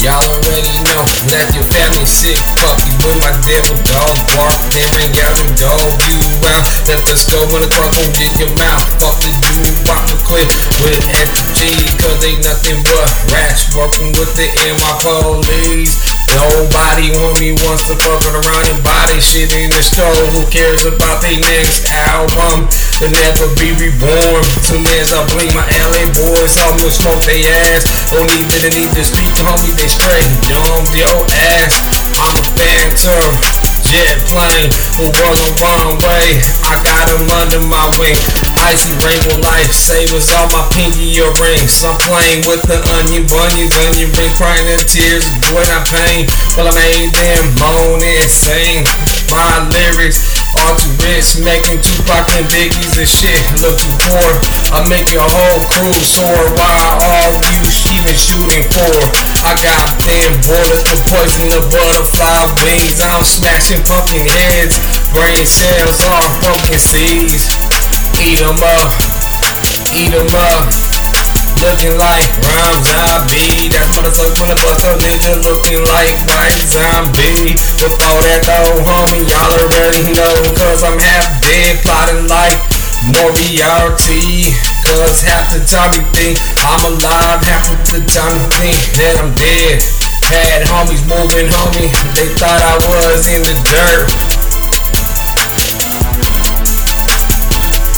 Y'all already know that your family sick puppy when my devil dog bark. They bring out them dog you out. Let the skull when the won't get your mouth. Fuck the dude, walk the clip with FG, cause they nothing but rats working with the NY police. Nobody want me wants to fuck around and buy this shit in the store. Who cares about their next album? They'll never be reborn. Soon as I blink my LA boys, gonna smoke they ass. Don't even need to speak, homie, they straight dumb your ass. I'm a phantom jet plane who was a runaway. I got him under my wing. Icy rainbow lifesavers, all my pinky earrings. I'm playing with the onion bunnies, onion ring, crying in tears when I pain. Well, I made them moan sing my lyrics. All too rich, making Tupac and Biggie's and shit. Look too poor, I make your whole crew soar. Why are you even shooting for? I got ten bullets to poison the butterfly wings. I'm smashing pumpkin heads, brain cells are pumpkin seeds. Eat 'em up, eat 'em up. Looking like rhyme zombie. That's a nigga looking like white zombie. With all that though, homie, y'all already know. Cause I'm half dead, plotting like Moriarty. Cause half the time you think I'm alive, half the time you think that I'm dead. Had homies moving, homie, they thought I was in the dirt.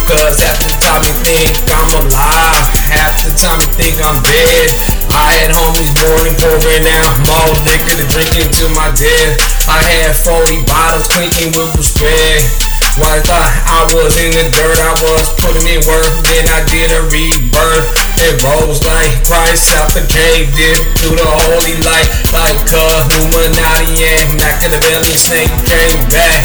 Cause half the time you think I'm alive, half the time you think I'm dead. I had homies boarding, pouring out more liquor to drink into my death. I had 40 bottles clinking with respect. Why I thought I was in the dirt, I was putting in work, then I did a rebirth. It rose like Christ out the cave, did through the holy light, like a Illuminati and Machiavelli snake came back.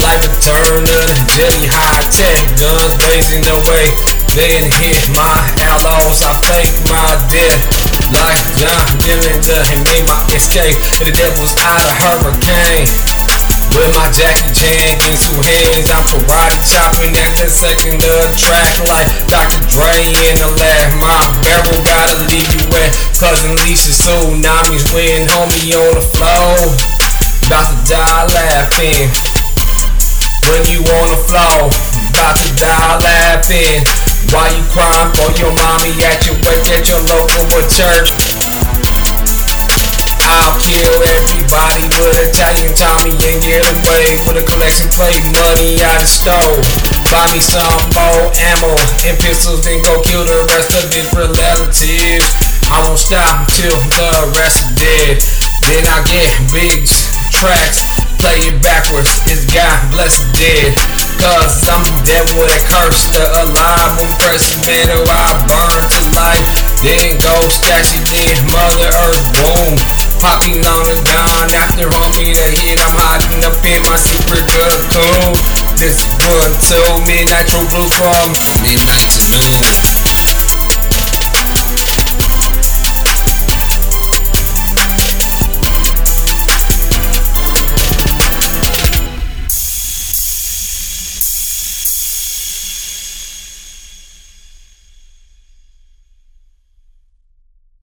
Life return to jelly high tech, guns blazing away. Then hit my allows, I fake my death. Like John Dillinger and made my escape. The devil's out of hurricane. With my Jackie Chan in two hands, I'm karate chopping at the second of track like Dr. Dre in the lab. My barrel gotta leave you wet. Cousin Lisa tsunamis when homie on the floor. About to die laughing when you on the floor, about to die laughing. Why you crying for your mommy at your wake at your local church? I'll kill everybody with Italian Tommy and get away with a collection plate money out the stove. Buy me some more ammo and pistols, then go kill the rest of his relatives. I won't stop until the rest is dead. Then I get big tracks play it backwards. It's God bless the dead. Cause I'm dead with a curse. The alive when press metal, I burn to life. Then go sketchy, then Mother Earth, boom. Popping on the gun after homie the hit. I'm hiding up in my secret cocoon. This one told me Nitro Blues from Midnight to noon.